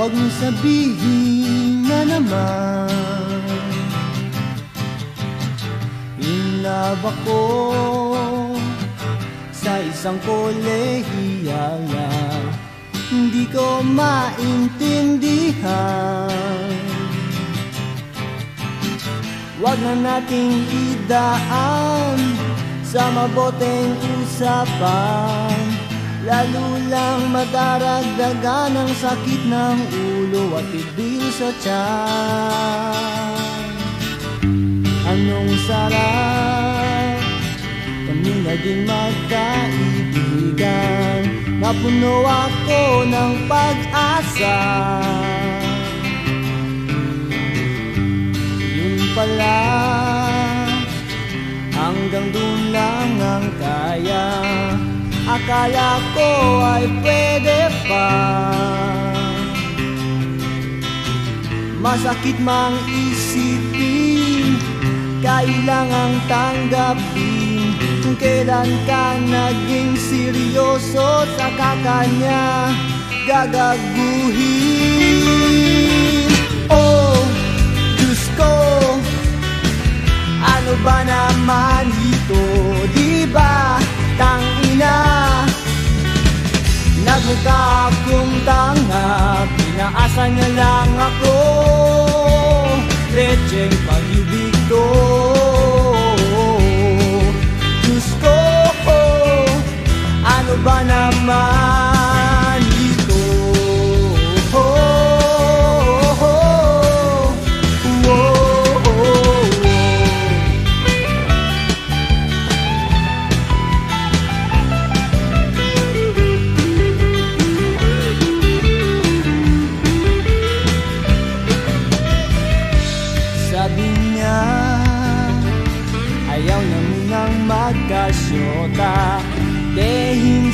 Huwag mo sabihin na naman. In ako Sa isang kolehiyal na Hindi ko maintindihan. Huwag na nating idaan sa maboteng usapan Lalo lang madaragdagan ang sakit ng ulo at ibil sa tiyan. Anong sarap kami naging magkaibigan. Napuno ako ng pag-asa. Pala Hanggang doon lang ang kaya Akala ko ay pwede pa Masakit mang isipin Kailangang tanggapin Kung kailan ka naging seryoso Sa kakanya gagaguhin Oh, Diyos ko ano ba naman ito? Nagmukha akong tanga Pinaasa niya lang ako. Lecheng pag-ibig to Diyos ko Ano ba naman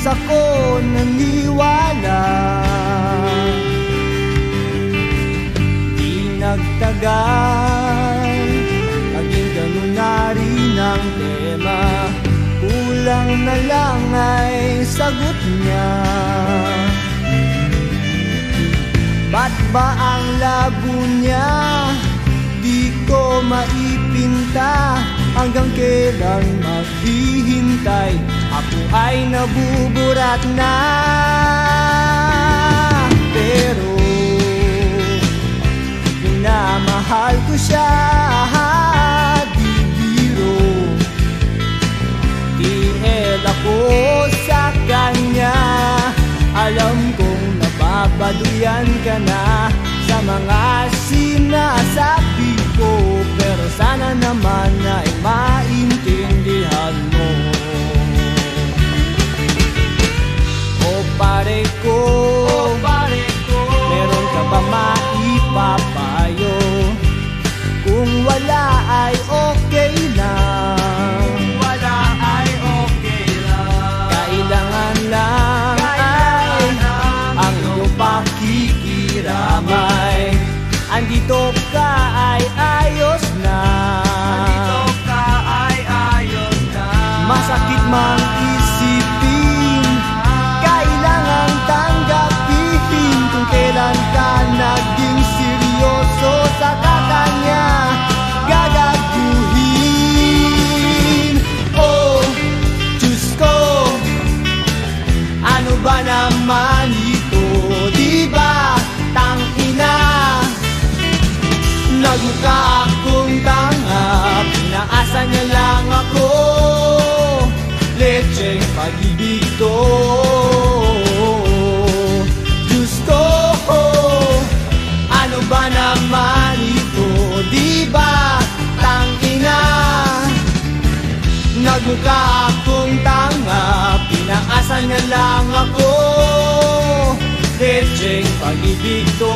Dehins ako naniwala. Di nagtagal Naging ganun na rin ang tema. Kulang na lang ay sagot niya. Ba't ba ang labo niya? Di ko maipinta Hanggang kailan maghihintay? Ako ay nabuburat na. Pero Minamahal ko siya Di biro Tiel ako sa kanya. Alam kong nababaduyan ka na Andito ka ay ayos na. Andito ka ay ayos na. Masakit mang isipin Kailangan tanggapin Kung kailan ka naging seryoso sa kakanya. Gagaguhin. Oh, Diyos ko Ano ba naman Nagmukha akong tanga Pinaasa niya lang ako. Lecheng pag-ibig to Diyos ko Ano ba naman ito, di ba? Tangina? Nagmukha akong tanga Pinaasa niya lang ako. Lecheng pag-ibig to